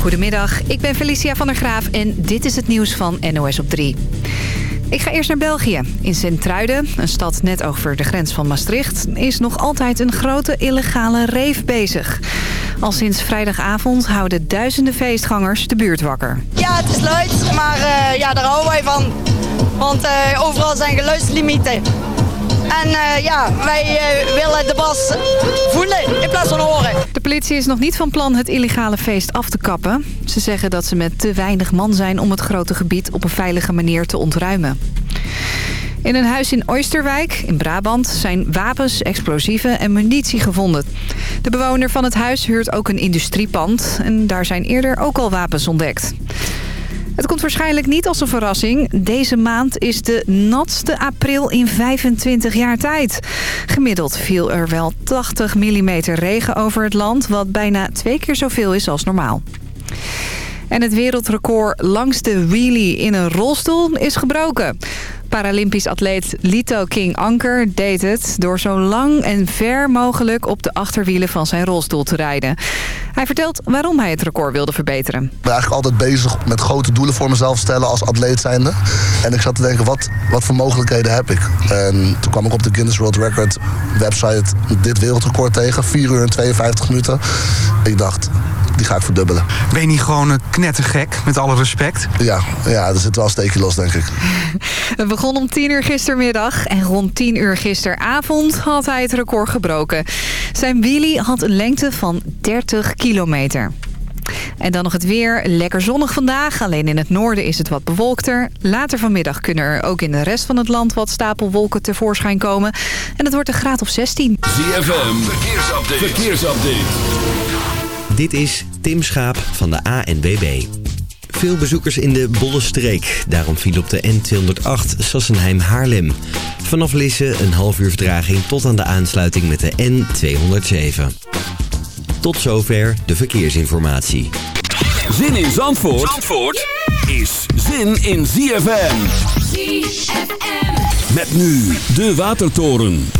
Goedemiddag, ik ben Felicia van der Graaf en dit is het nieuws van NOS op 3. Ik ga eerst naar België. In Sint-Truiden, een stad net over de grens van Maastricht... is nog altijd een grote illegale reef bezig. Al sinds vrijdagavond houden duizenden feestgangers de buurt wakker. Ja, het is luid, maar uh, ja, daar houden wij van. Want uh, overal zijn geluidslimieten. En uh, ja, wij uh, willen de bas voelen in plaats van horen. De politie is nog niet van plan het illegale feest af te kappen. Ze zeggen dat ze met te weinig man zijn om het grote gebied op een veilige manier te ontruimen. In een huis in Oosterwijk, in Brabant, zijn wapens, explosieven en munitie gevonden. De bewoner van het huis huurt ook een industriepand en daar zijn eerder ook al wapens ontdekt. Het komt waarschijnlijk niet als een verrassing. Deze maand is de natste april in 25 jaar tijd. Gemiddeld viel er wel 80 mm regen over het land... wat bijna twee keer zoveel is als normaal. En het wereldrecord langs de wheelie in een rolstoel is gebroken. Paralympisch atleet Lito King Anker deed het... door zo lang en ver mogelijk op de achterwielen van zijn rolstoel te rijden. Hij vertelt waarom hij het record wilde verbeteren. Ik ben eigenlijk altijd bezig met grote doelen voor mezelf stellen als atleet zijnde. En ik zat te denken, wat, wat voor mogelijkheden heb ik? En toen kwam ik op de Guinness World Record website dit wereldrecord tegen. 4 uur en 52 minuten. Ik dacht, die ga ik verdubbelen. Ben je niet gewoon een knettergek, met alle respect? Ja, ja er zit wel een steekje los, denk ik. Het begon om 10 uur gistermiddag en rond 10 uur gisteravond had hij het record gebroken. Zijn wheelie had een lengte van 30 kilometer. En dan nog het weer. Lekker zonnig vandaag. Alleen in het noorden is het wat bewolkter. Later vanmiddag kunnen er ook in de rest van het land wat stapelwolken tevoorschijn komen. En het wordt een graad of 16. ZFM, verkeersupdate. verkeersupdate. Dit is Tim Schaap van de ANBB. Veel bezoekers in de Bollestreek. Daarom viel op de N208 Sassenheim-Haarlem. Vanaf Lisse een half uur vertraging tot aan de aansluiting met de N207. Tot zover de verkeersinformatie. Zin in Zandvoort, Zandvoort is zin in ZFM. ZFM. Met nu de Watertoren.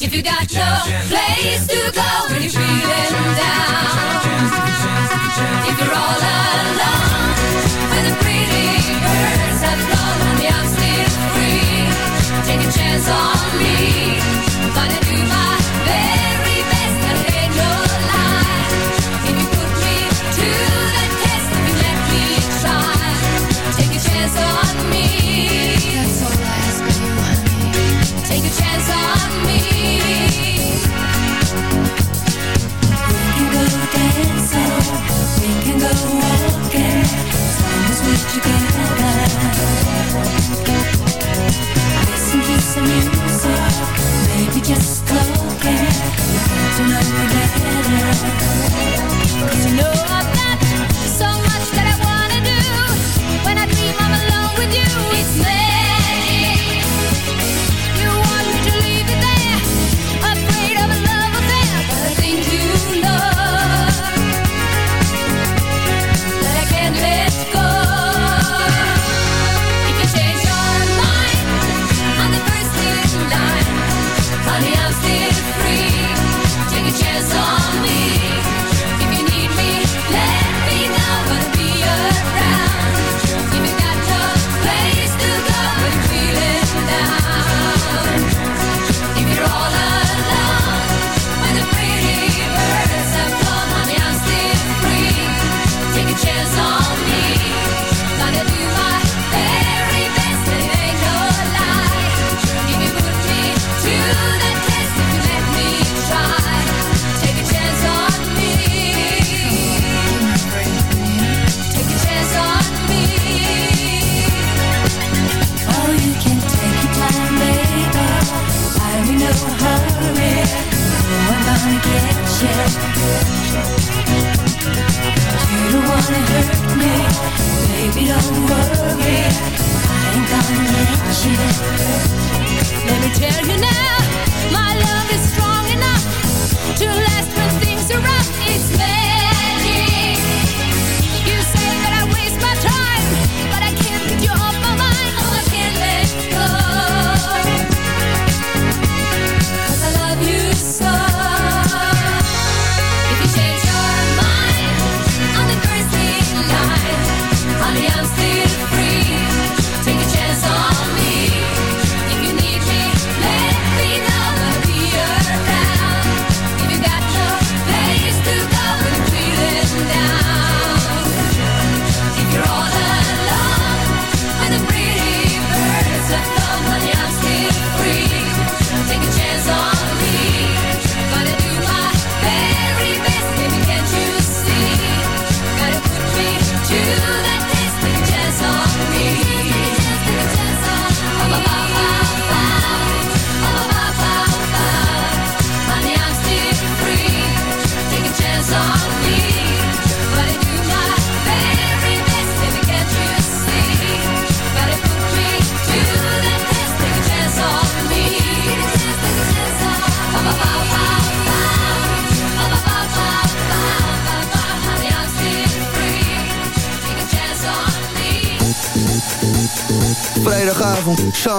If you got no place to go when you're feeling down. If you're all alone, when the pretty birds have flown, I'm still free. Take a chance on me. Gonna do my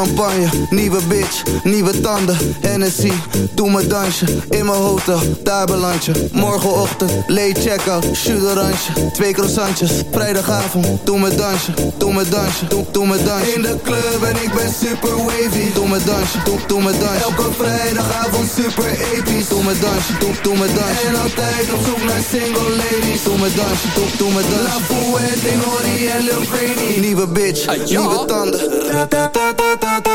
some champagne, nieuwe bitch, nieuwe tanden, Hennessy, doe mijn dansje, in mijn hotel, daar beland je. Morgenochtend, late check-out, chuderantje, twee croissantjes. Vrijdagavond, doe mijn dansje, doe mijn dansje, doe, doe mijn dansje. In de club en ik ben super wavy, doe mijn dansje, doe, doe mijn dansje. Elke vrijdagavond super episch, doe mijn dansje, doe, doe mijn dansje. En altijd op zoek naar single ladies, doe mijn dansje, doe, doe mijn dansje. La Fuente, Nori en Lil nieuwe bitch, nieuwe tanden.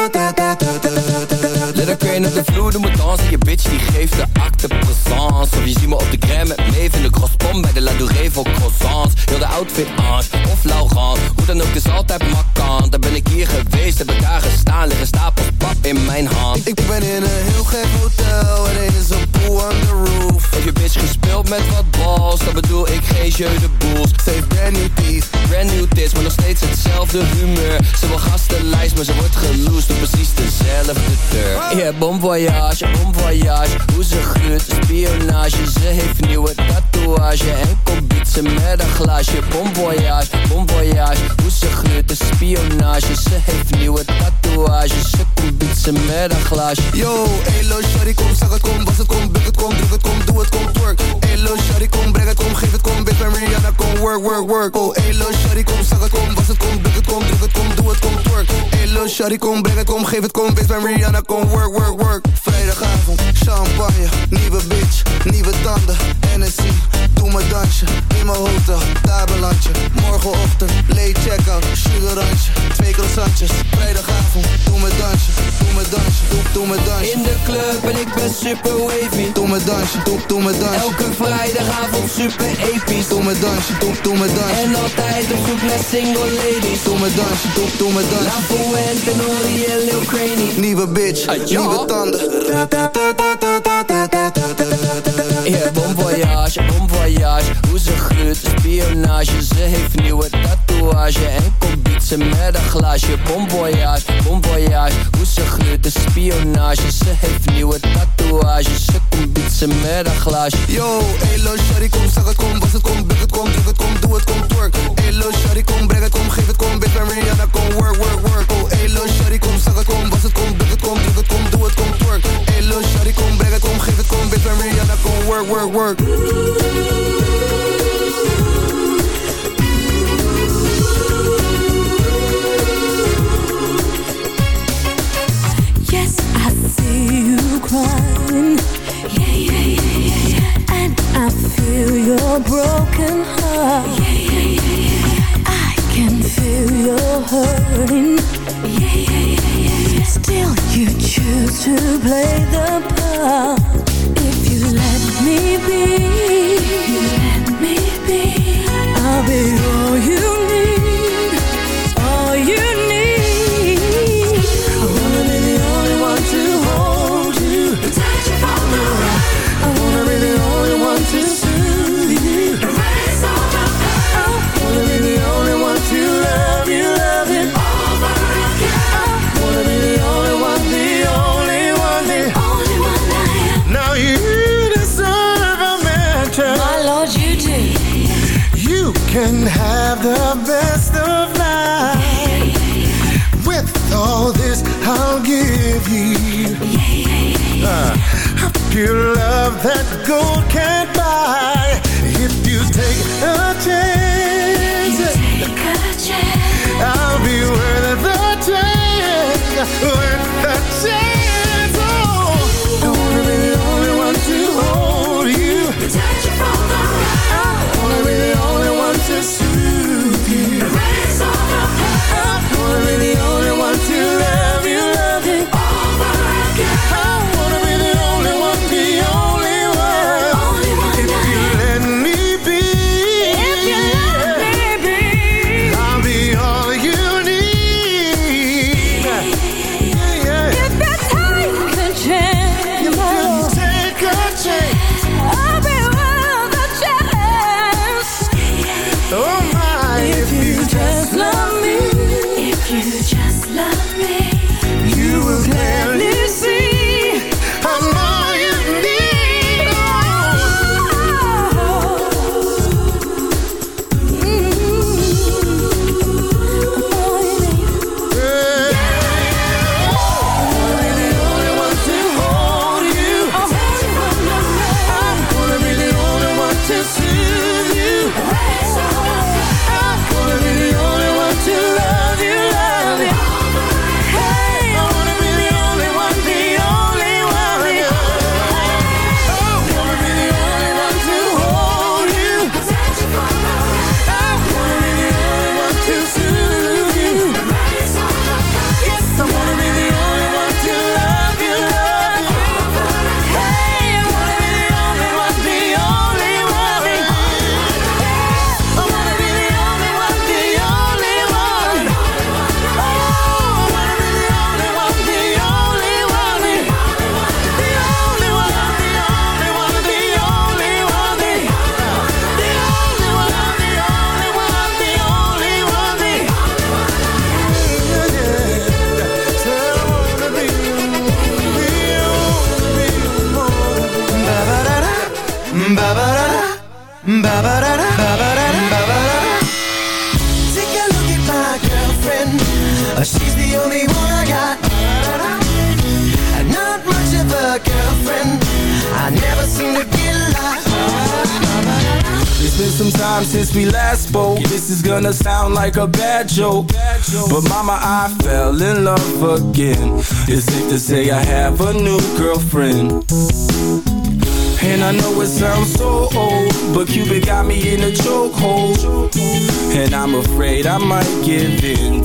Let crane op de vloer, doe me dansen. Je bitch die geeft de acte présence. Of je ziet me op de gram met Maeve in de crosspom Bij de La Douree voor croissants. Heel de outfit Ange of Laurent. Hoe dan ook, het is altijd makkant Daar ben ik hier geweest, heb ik daar gestaan. Liggen stapels pap in mijn hand. Ik ben in een heel gek hotel en er is een pool on the roof. Heb je bitch gespeeld met wat balls? Dan bedoel ik geen jeu de boels heeft brand new teeth, Brand new tits, maar nog steeds hetzelfde humeur. Ze wil gastenlijst, maar ze wordt geloosd precies dezelfde deur. Yeah, bon voyage, bon voyage Hoe ze gruurt, spionage. Ze heeft nieuwe tatoeage. En komt met een glaasje. Bon voyage, bon voyage Hoe ze gruurt, spionage. Ze heeft nieuwe tatoeage. Ze komt met een glaasje. Yo, eloh shari kom, zeg het, kom, was het, kom Buk het, kom, druk het, kom, doe het, kom, twerk. Elo, shawty, kom, breng het, kom, geef het, kom, bitch, bij Rihanna, kom, work, work, work. Oh, elo, shawty, kom, zeg het, kom, was het, kom, buk het, kom, druk het, kom, doe het, kom, twerk. Elo, shawty, kom, breng het, kom, geef het, kom, bitch, bij Rihanna, kom, work, work, work. Vrijdagavond, champagne, nieuwe bitch, nieuwe tanden, Hennessy. Doe mijn dansje, in mijn hotel, daar beland je. Morgenochtend, late check-out, sugarantje, twee croissantjes. Vrijdagavond, doe mijn dansje, doe mijn dansje, doe, doe mijn dansje. In de club en ik ben super wavy Doe mijn dansje, doe, doe mijn dansje. Elke vrijdagavond super episch Doe mijn dansje, doe, doe mijn dansje. En altijd op zoek naar single ladies Doe mijn dansje, doe, doe mijn dansje. La Fuente, Nori en Lil Craney Nieuwe bitch, ja. nieuwe tanden. Yeah, bon voyage, bon voyage Hoe ze gluurt, spionage Ze heeft nieuwe tatoeage En komt bietsen met een glaasje Bon voyage, Hoe ze gluurt, de spionage Ze heeft nieuwe tatoeage Ze komt bietsen met een glaasje Yo, elo, shawty, kom, zeg het, kom, was het, kom, buk het, kom, druk het, kom, doe het, kom, twerk. Elo, shawty, kom, breng het, kom, geef het, kom, bitch, bij Rihanna, kom, work, work, work. Oh, elo, shawty, kom, zeg het, kom, was het, kom, buk het, kom, druk het, kom, doe het, kom, twerk. Elo, shawty, kom, breng het, kom, geef het, kom, bitch, bij Rihanna, kom, work, work, work. Crying. Yeah, yeah, yeah, yeah, yeah. And I feel your broken heart. Yeah, yeah, yeah, yeah. I can feel your hurting. Yeah, yeah, yeah, yeah, yeah. Still, you choose to play the part. Pure love that gold can't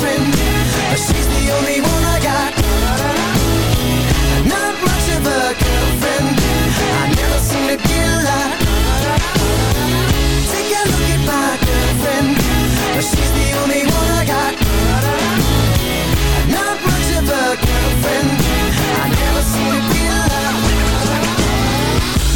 girlfriend. She's the only one I got. Not much of a girlfriend. I never seem to get a lot. Take a look at my girlfriend. She's the only one I got. Not much of a girlfriend. I never seem to get a lot.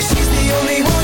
She's the only one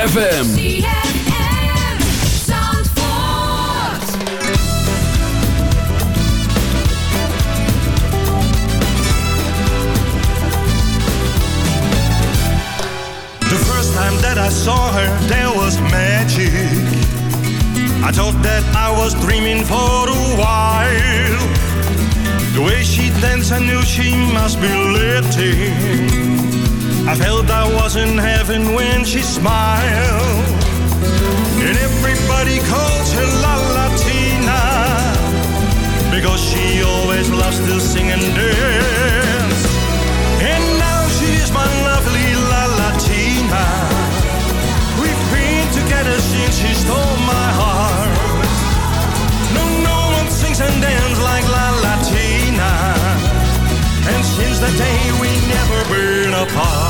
ZFM. The first time that I saw her, there was magic. I thought that I was dreaming for a while. The way she danced, I knew she must be lifting. I felt I was in heaven when she smiled. And everybody calls her La Latina because she always loves to sing and dance. And now she's my lovely La Latina. We've been together since she stole my heart. No, no one sings and dances like La Latina. And since that day we never been apart.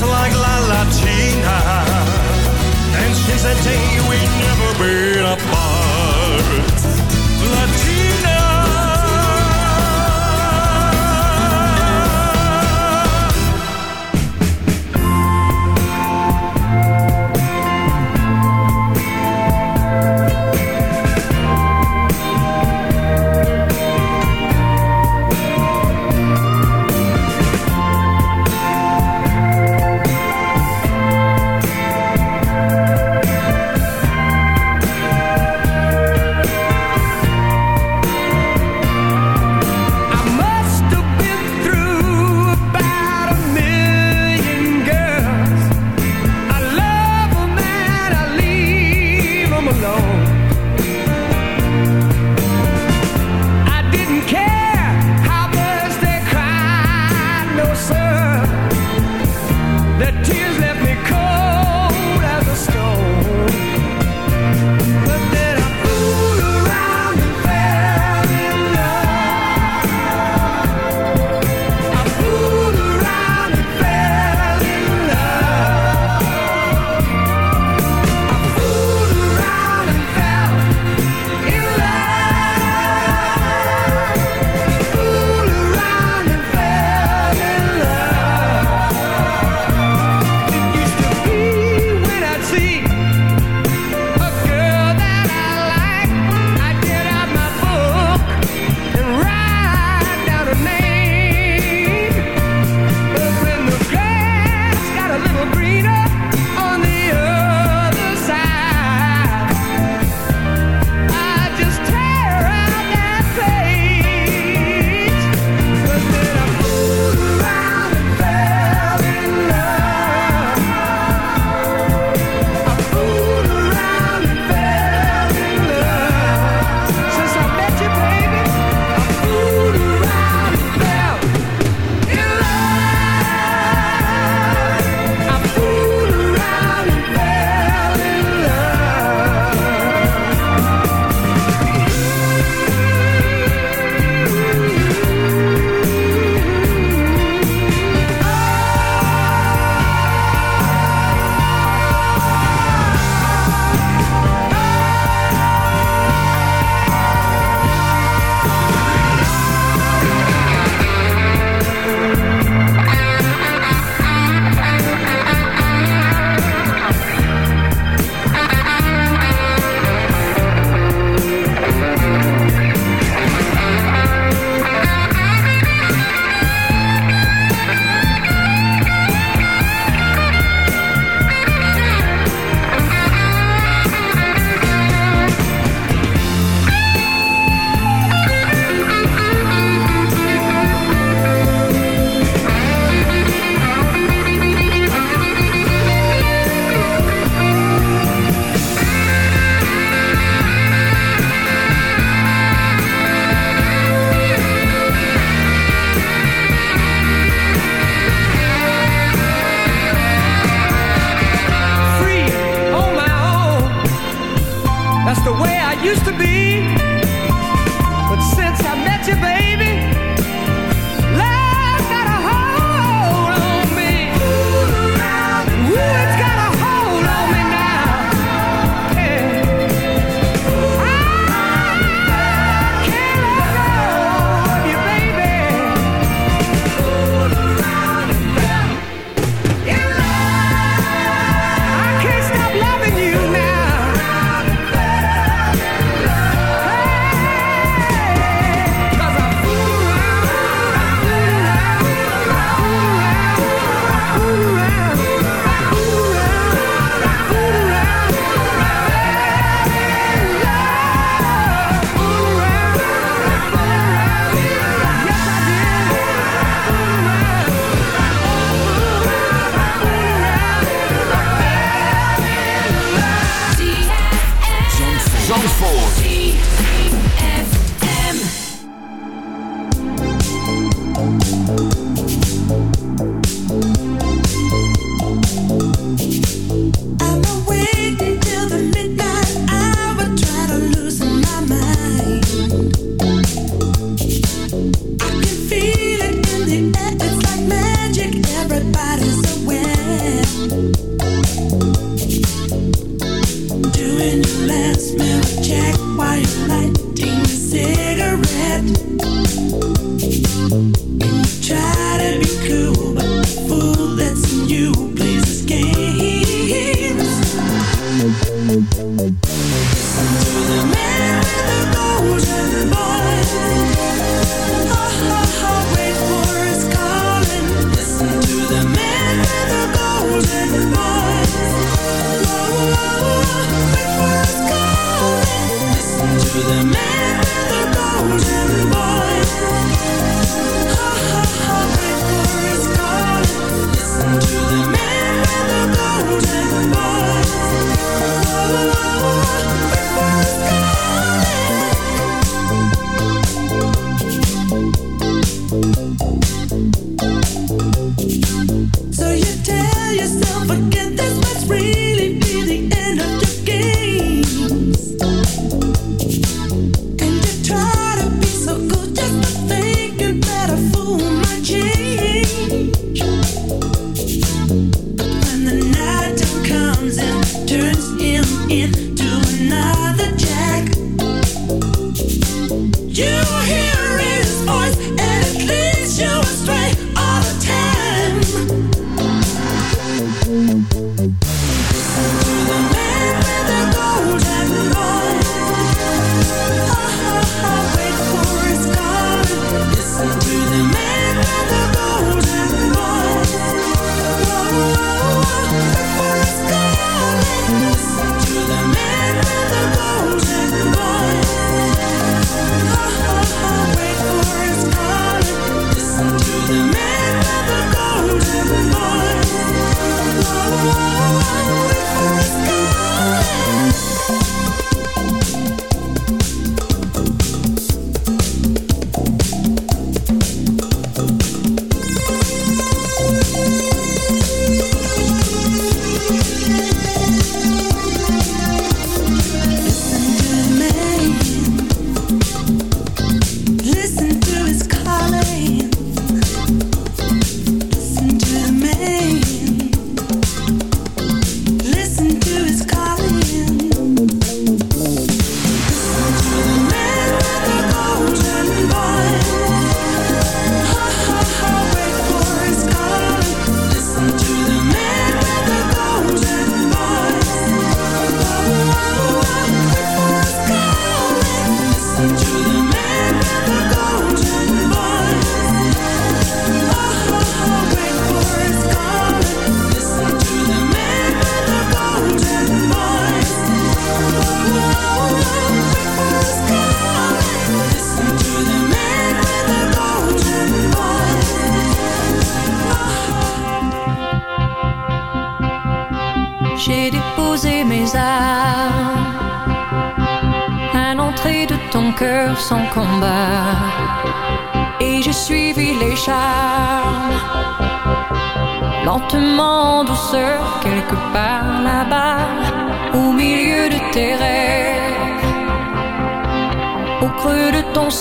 Dances like La Latina. And since that day we've never been apart.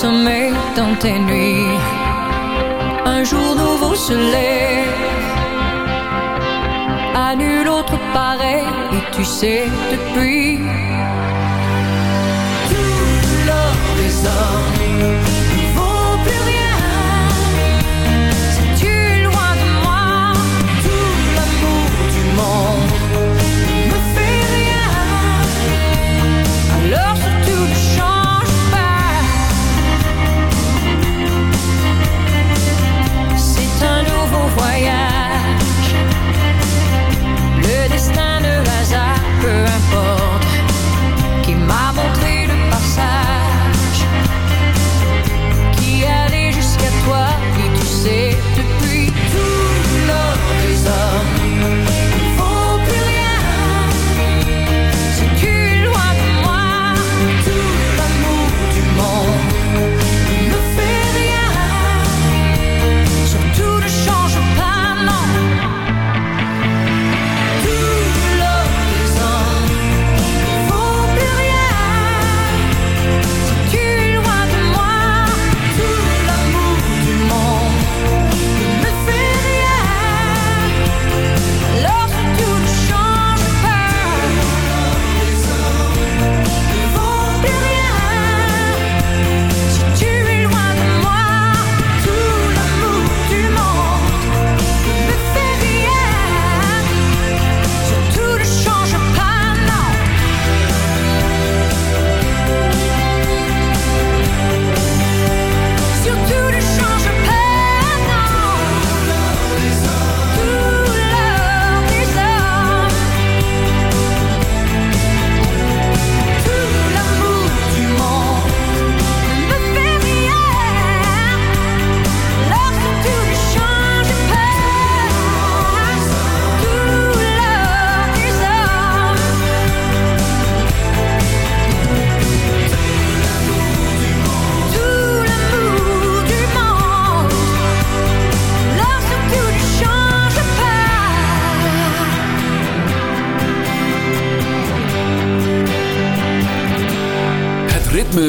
sommeil dans tes nuits. Un jour nouveau se lève, à nul autre pareil, et tu sais depuis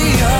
the